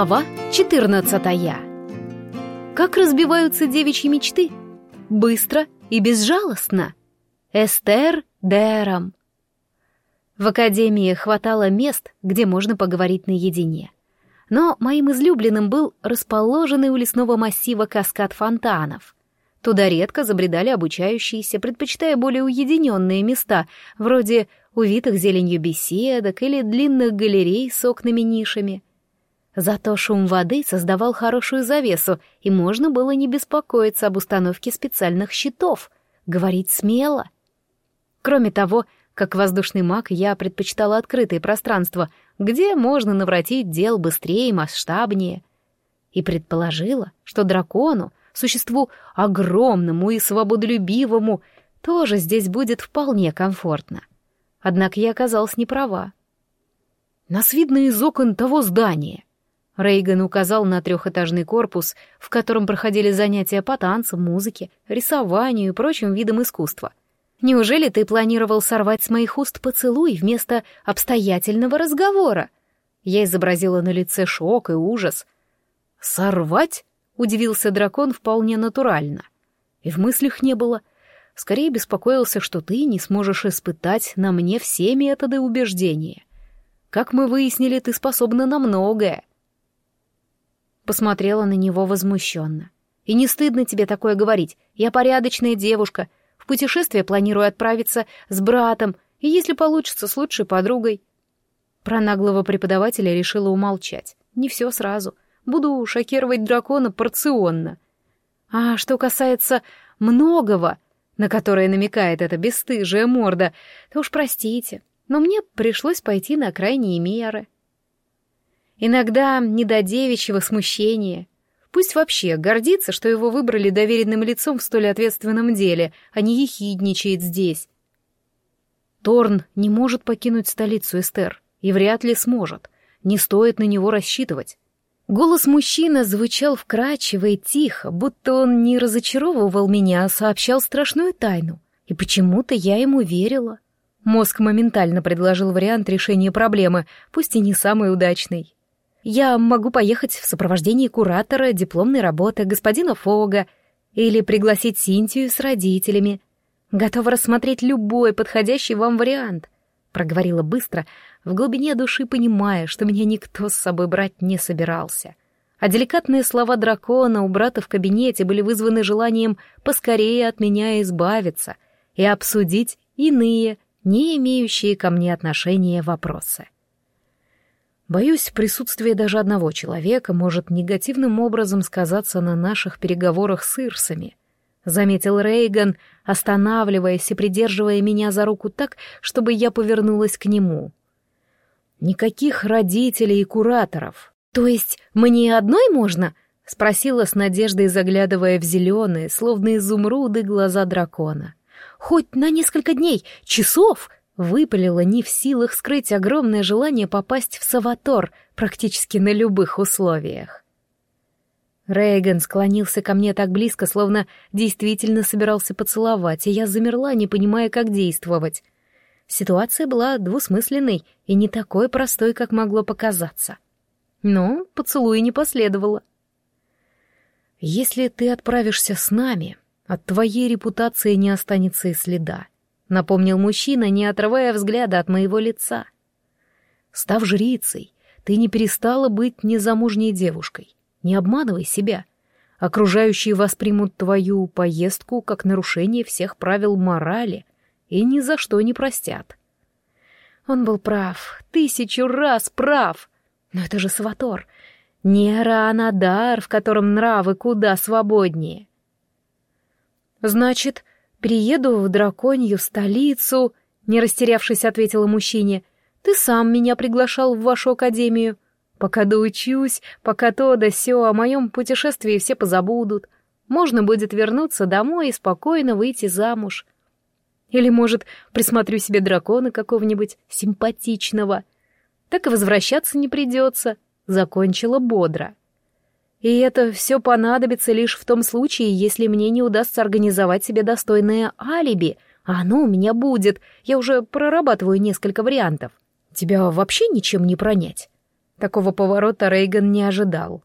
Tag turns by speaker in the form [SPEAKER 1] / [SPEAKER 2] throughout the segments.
[SPEAKER 1] Глава 14 Как разбиваются девичьи мечты? Быстро и безжалостно. Эстер Дерам. В академии хватало мест, где можно поговорить наедине. Но моим излюбленным был расположенный у лесного массива каскад фонтанов. Туда редко забредали обучающиеся, предпочитая более уединенные места, вроде увитых зеленью беседок или длинных галерей с окнами-нишами — Зато шум воды создавал хорошую завесу, и можно было не беспокоиться об установке специальных щитов, говорить смело. Кроме того, как воздушный маг, я предпочитала открытые пространства, где можно навратить дел быстрее и масштабнее. И предположила, что дракону, существу огромному и свободолюбивому, тоже здесь будет вполне комфортно. Однако я оказалась неправа. Нас видно из окон того здания. Рейган указал на трехэтажный корпус, в котором проходили занятия по танцам, музыке, рисованию и прочим видам искусства. «Неужели ты планировал сорвать с моих уст поцелуй вместо обстоятельного разговора?» Я изобразила на лице шок и ужас. «Сорвать?» — удивился дракон вполне натурально. И в мыслях не было. Скорее беспокоился, что ты не сможешь испытать на мне все методы убеждения. Как мы выяснили, ты способна на многое посмотрела на него возмущенно. «И не стыдно тебе такое говорить? Я порядочная девушка. В путешествие планирую отправиться с братом, и если получится, с лучшей подругой». Про наглого преподавателя решила умолчать. Не все сразу. Буду шокировать дракона порционно. А что касается многого, на которое намекает эта бесстыжая морда, то уж простите, но мне пришлось пойти на крайние меры. Иногда не смущения. Пусть вообще гордится, что его выбрали доверенным лицом в столь ответственном деле, а не ехидничает здесь. Торн не может покинуть столицу Эстер, и вряд ли сможет. Не стоит на него рассчитывать. Голос мужчины звучал вкрадчиво и тихо, будто он не разочаровывал меня, а сообщал страшную тайну. И почему-то я ему верила. Мозг моментально предложил вариант решения проблемы, пусть и не самый удачный. Я могу поехать в сопровождении куратора дипломной работы господина Фога или пригласить Синтию с родителями. Готова рассмотреть любой подходящий вам вариант, проговорила быстро, в глубине души понимая, что меня никто с собой брать не собирался. А деликатные слова дракона у брата в кабинете были вызваны желанием поскорее от меня избавиться и обсудить иные, не имеющие ко мне отношения вопросы. Боюсь, присутствие даже одного человека может негативным образом сказаться на наших переговорах с Ирсами, заметил Рейган, останавливаясь и придерживая меня за руку так, чтобы я повернулась к нему. Никаких родителей и кураторов. То есть мне одной можно? спросила с надеждой, заглядывая в зеленые, словно изумруды, глаза дракона. Хоть на несколько дней, часов, выпалила не в силах скрыть огромное желание попасть в Саватор практически на любых условиях. Рейган склонился ко мне так близко, словно действительно собирался поцеловать, и я замерла, не понимая, как действовать. Ситуация была двусмысленной и не такой простой, как могло показаться. Но поцелуя не последовало. «Если ты отправишься с нами, от твоей репутации не останется и следа», напомнил мужчина, не отрывая взгляда от моего лица. Став жрицей, ты не перестала быть незамужней девушкой. Не обманывай себя. Окружающие воспримут твою поездку как нарушение всех правил морали и ни за что не простят. Он был прав, тысячу раз прав. Но это же Сватор, не Ранадар, в котором нравы куда свободнее. Значит, Приеду в драконью столицу, не растерявшись, ответила мужчине. Ты сам меня приглашал в вашу академию. Пока доучусь, пока то да сё, о моем путешествии все позабудут. Можно будет вернуться домой и спокойно выйти замуж. Или, может, присмотрю себе дракона какого-нибудь симпатичного. Так и возвращаться не придется. Закончила бодро. И это все понадобится лишь в том случае, если мне не удастся организовать себе достойное алиби, а оно у меня будет. Я уже прорабатываю несколько вариантов. Тебя вообще ничем не пронять. Такого поворота Рейган не ожидал.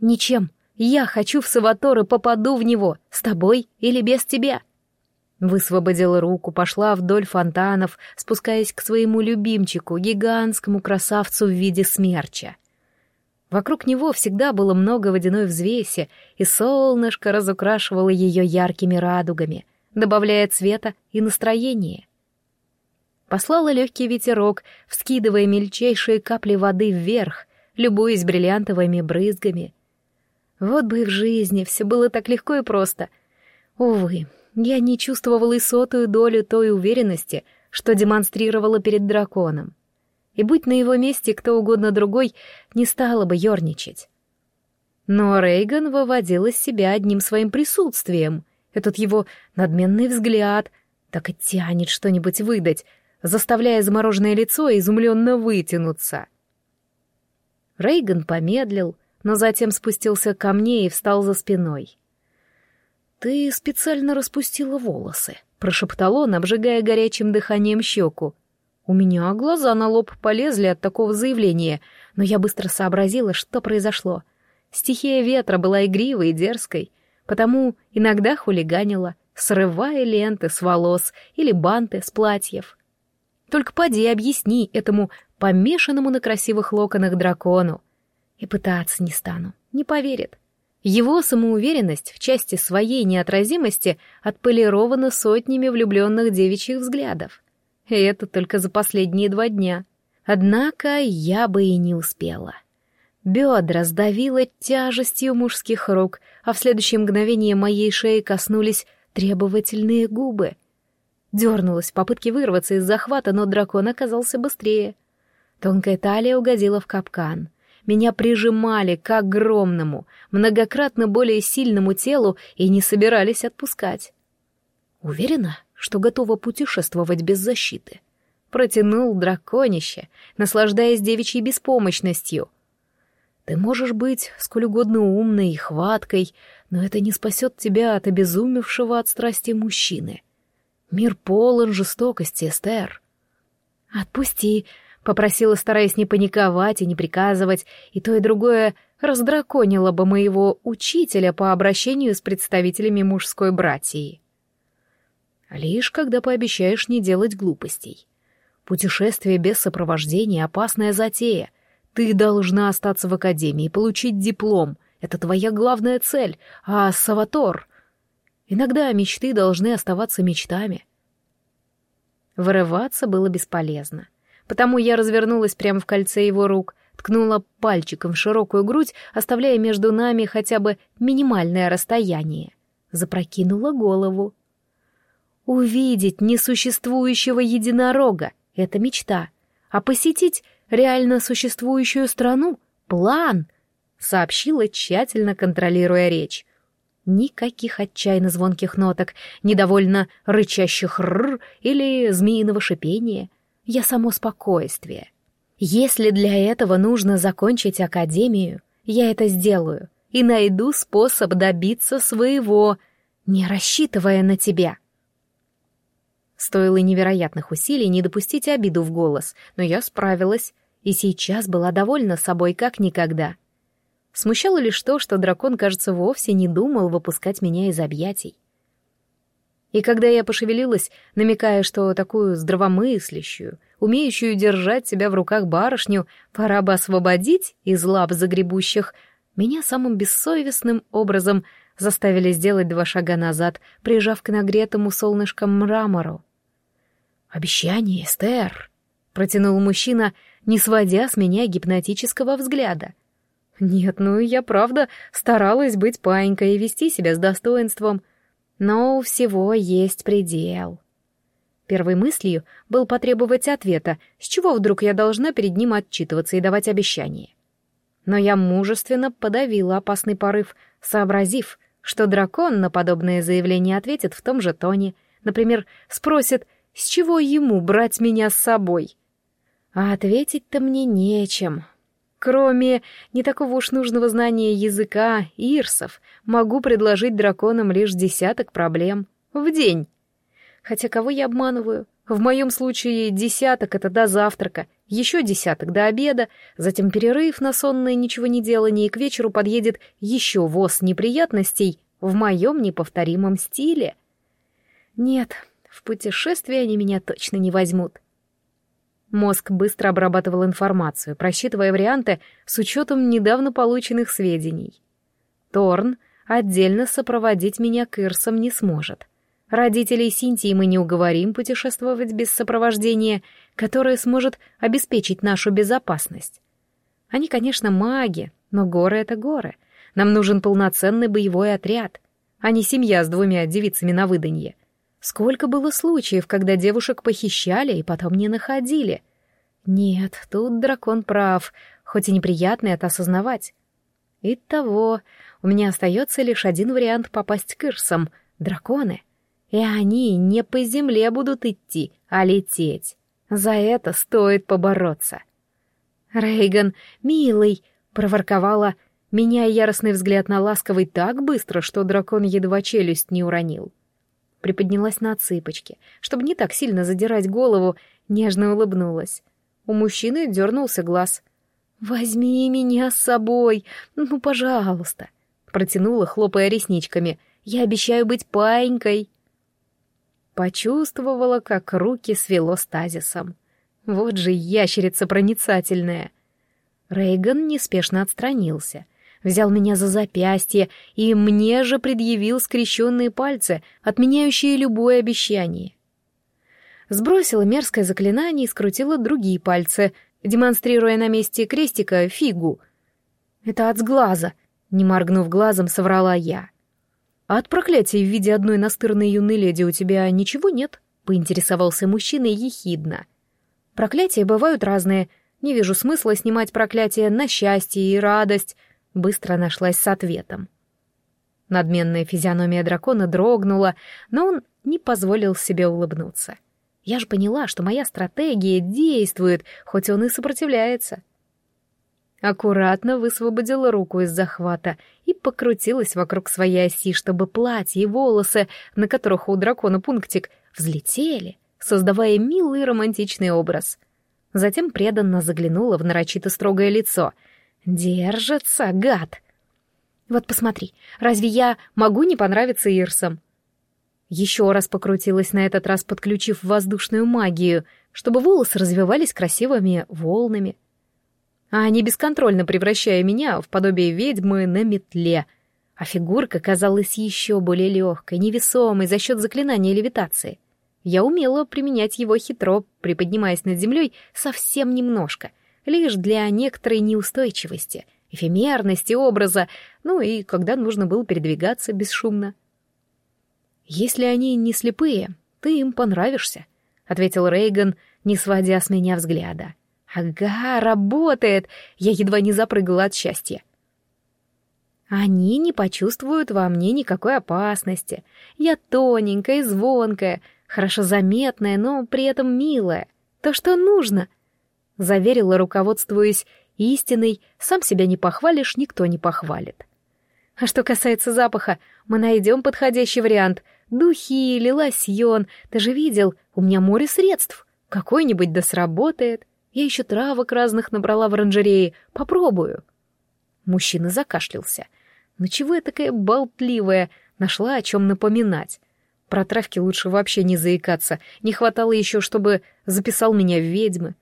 [SPEAKER 1] «Ничем. Я хочу в Саватор и попаду в него, с тобой или без тебя». Высвободила руку, пошла вдоль фонтанов, спускаясь к своему любимчику, гигантскому красавцу в виде смерча. Вокруг него всегда было много водяной взвеси, и солнышко разукрашивало ее яркими радугами, добавляя цвета и настроения. Послала легкий ветерок, вскидывая мельчайшие капли воды вверх, любуясь бриллиантовыми брызгами. Вот бы и в жизни все было так легко и просто. Увы, я не чувствовала и сотую долю той уверенности, что демонстрировала перед драконом. И будь на его месте кто угодно другой, не стала бы ерничать. Но Рейган выводил из себя одним своим присутствием. Этот его надменный взгляд так и тянет что-нибудь выдать, заставляя замороженное лицо изумленно вытянуться. Рейган помедлил, но затем спустился ко мне и встал за спиной. «Ты специально распустила волосы», — прошептал он, обжигая горячим дыханием щеку. У меня глаза на лоб полезли от такого заявления, но я быстро сообразила, что произошло. Стихия ветра была игривой и дерзкой, потому иногда хулиганила, срывая ленты с волос или банты с платьев. Только поди объясни этому помешанному на красивых локонах дракону. И пытаться не стану, не поверит. Его самоуверенность в части своей неотразимости отполирована сотнями влюбленных девичьих взглядов. И это только за последние два дня. Однако я бы и не успела. Бедра сдавило тяжестью мужских рук, а в следующее мгновение моей шеи коснулись требовательные губы — Дернулась в попытке вырваться из захвата, но дракон оказался быстрее. Тонкая талия угодила в капкан. Меня прижимали к огромному, многократно более сильному телу и не собирались отпускать. Уверена, что готова путешествовать без защиты. Протянул драконище, наслаждаясь девичьей беспомощностью. Ты можешь быть сколь угодно умной и хваткой, но это не спасет тебя от обезумевшего от страсти мужчины. Мир полон жестокости, Эстер. «Отпусти», — попросила, стараясь не паниковать и не приказывать, и то и другое раздраконило бы моего учителя по обращению с представителями мужской братьи. Лишь когда пообещаешь не делать глупостей. Путешествие без сопровождения — опасная затея. Ты должна остаться в академии, получить диплом. Это твоя главная цель. А Саватор Иногда мечты должны оставаться мечтами. Вырываться было бесполезно. Потому я развернулась прямо в кольце его рук, ткнула пальчиком в широкую грудь, оставляя между нами хотя бы минимальное расстояние. Запрокинула голову. Увидеть несуществующего единорога — это мечта. А посетить реально существующую страну — план, сообщила, тщательно контролируя речь. Никаких отчаянно звонких ноток, недовольно рычащих «р» или змеиного шипения. Я само спокойствие. Если для этого нужно закончить академию, я это сделаю и найду способ добиться своего, не рассчитывая на тебя. Стоило невероятных усилий не допустить обиду в голос, но я справилась и сейчас была довольна собой как никогда — Смущало лишь то, что дракон, кажется, вовсе не думал выпускать меня из объятий. И когда я пошевелилась, намекая, что такую здравомыслящую, умеющую держать себя в руках барышню, пора бы освободить из лап загребущих, меня самым бессовестным образом заставили сделать два шага назад, прижав к нагретому солнышком мрамору. «Обещание, Эстер!» — протянул мужчина, не сводя с меня гипнотического взгляда — нет, ну я правда старалась быть паинькой и вести себя с достоинством. Но у всего есть предел. Первой мыслью был потребовать ответа, с чего вдруг я должна перед ним отчитываться и давать обещания. Но я мужественно подавила опасный порыв, сообразив, что дракон на подобное заявление ответит в том же тоне. Например, спросит, с чего ему брать меня с собой? А ответить-то мне нечем, Кроме не такого уж нужного знания языка ирсов, могу предложить драконам лишь десяток проблем в день. Хотя кого я обманываю? В моем случае десяток — это до завтрака, еще десяток до обеда, затем перерыв на сонное ничего не делание, и к вечеру подъедет еще воз неприятностей в моем неповторимом стиле. Нет, в путешествие они меня точно не возьмут. Мозг быстро обрабатывал информацию, просчитывая варианты с учетом недавно полученных сведений. Торн отдельно сопроводить меня к Ирсам не сможет. Родителей Синтии мы не уговорим путешествовать без сопровождения, которое сможет обеспечить нашу безопасность. Они, конечно, маги, но горы — это горы. Нам нужен полноценный боевой отряд, а не семья с двумя девицами на выданье. Сколько было случаев, когда девушек похищали и потом не находили. Нет, тут дракон прав, хоть и неприятно это осознавать. Итого, у меня остается лишь один вариант попасть к Ирсам — драконы. И они не по земле будут идти, а лететь. За это стоит побороться. Рейган, милый, проворковала, меняя яростный взгляд на ласковый так быстро, что дракон едва челюсть не уронил. Приподнялась на цыпочки, чтобы не так сильно задирать голову, нежно улыбнулась. У мужчины дернулся глаз. «Возьми меня с собой, ну, пожалуйста», — протянула, хлопая ресничками. «Я обещаю быть паинькой». Почувствовала, как руки свело стазисом. Вот же ящерица проницательная. Рейган неспешно отстранился, взял меня за запястье и мне же предъявил скрещенные пальцы, отменяющие любое обещание. Сбросила мерзкое заклинание и скрутила другие пальцы, демонстрируя на месте крестика фигу. «Это от сглаза», — не моргнув глазом, соврала я. «А от проклятия в виде одной настырной юной леди у тебя ничего нет?» — поинтересовался мужчина ехидно. «Проклятия бывают разные. Не вижу смысла снимать проклятие на счастье и радость», — быстро нашлась с ответом. Надменная физиономия дракона дрогнула, но он не позволил себе улыбнуться. Я же поняла, что моя стратегия действует, хоть он и сопротивляется. — Аккуратно высвободила руку из захвата и покрутилась вокруг своей оси, чтобы платье и волосы, на которых у дракона пунктик, взлетели, создавая милый романтичный образ. Затем преданно заглянула в нарочито строгое лицо. «Держится, гад!» «Вот посмотри, разве я могу не понравиться Ирсам?» Еще раз покрутилась на этот раз, подключив воздушную магию, чтобы волосы развивались красивыми волнами — а не бесконтрольно превращая меня в подобие ведьмы на метле. А фигурка казалась еще более легкой, невесомой за счет заклинания левитации. Я умела применять его хитро, приподнимаясь над землей совсем немножко, лишь для некоторой неустойчивости, эфемерности образа, ну и когда нужно было передвигаться бесшумно. «Если они не слепые, ты им понравишься», — ответил Рейган, не сводя с меня взгляда. Ага, работает! Я едва не запрыгала от счастья. Они не почувствуют во мне никакой опасности. Я тоненькая и звонкая, хорошо заметная, но при этом милая. То, что нужно. Заверила, руководствуясь истиной, сам себя не похвалишь, никто не похвалит. А что касается запаха, мы найдем подходящий вариант. Духи или лосьон. Ты же видел, у меня море средств. Какой-нибудь да сработает. Я еще травок разных набрала в оранжерее. Попробую. Мужчина закашлялся. Ну чего я такая болтливая? Нашла о чем напоминать. Про травки лучше вообще не заикаться. Не хватало еще, чтобы записал меня в ведьмы.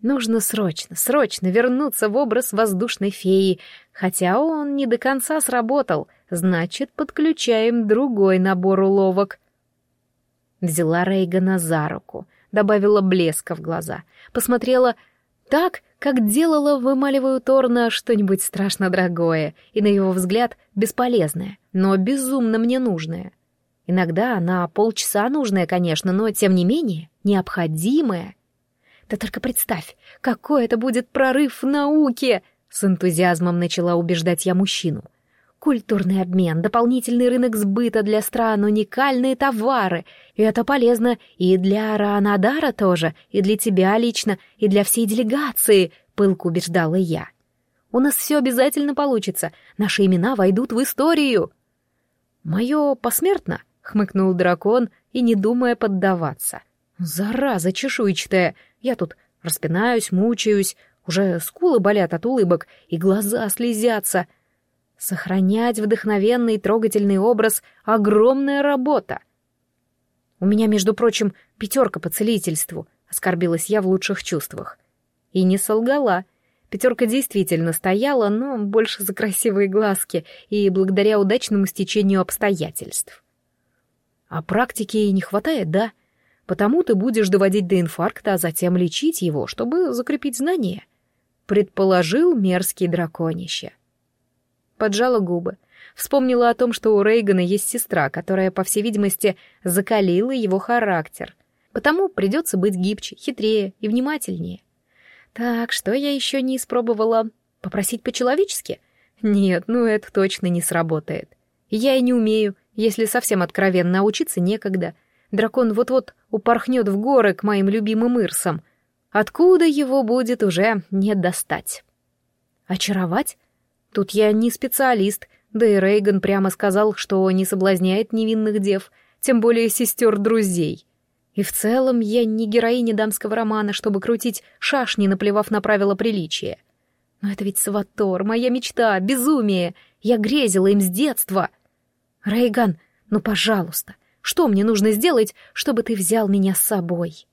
[SPEAKER 1] Нужно срочно, срочно вернуться в образ воздушной феи, хотя он не до конца сработал, значит, подключаем другой набор уловок. Взяла Рейгана за руку — добавила блеска в глаза, посмотрела так, как делала в эмалевую Торна что-нибудь страшно дорогое и, на его взгляд, бесполезное, но безумно мне нужное. Иногда на полчаса нужное, конечно, но, тем не менее, необходимое. Да только представь, какой это будет прорыв в науке! С энтузиазмом начала убеждать я мужчину — Культурный обмен, дополнительный рынок сбыта для стран, уникальные товары. И это полезно и для Раанадара тоже, и для тебя лично, и для всей делегации, пылко убеждала я. У нас все обязательно получится, наши имена войдут в историю. Мое посмертно, хмыкнул дракон и не думая поддаваться. Зараза чешуйчатая! Я тут распинаюсь, мучаюсь, уже скулы болят от улыбок и глаза слезятся. Сохранять вдохновенный и трогательный образ — огромная работа. У меня, между прочим, пятерка по целительству, оскорбилась я в лучших чувствах. И не солгала. Пятерка действительно стояла, но больше за красивые глазки и благодаря удачному стечению обстоятельств. А практики не хватает, да? Потому ты будешь доводить до инфаркта, а затем лечить его, чтобы закрепить знания. Предположил мерзкий драконище. Поджала губы. Вспомнила о том, что у Рейгана есть сестра, которая, по всей видимости, закалила его характер. Потому придется быть гибче, хитрее и внимательнее. Так, что я еще не испробовала? Попросить по-человечески? Нет, ну это точно не сработает. Я и не умею, если совсем откровенно, учиться некогда — Дракон вот-вот упорхнет в горы к моим любимым ирсам. Откуда его будет уже не достать? Очаровать? Тут я не специалист, да и Рейган прямо сказал, что не соблазняет невинных дев, тем более сестер-друзей. И в целом я не героиня дамского романа, чтобы крутить шашни, наплевав на правила приличия. Но это ведь Саватор, моя мечта, безумие. Я грезила им с детства. Рейган, ну, пожалуйста, — что мне нужно сделать, чтобы ты взял меня с собой?»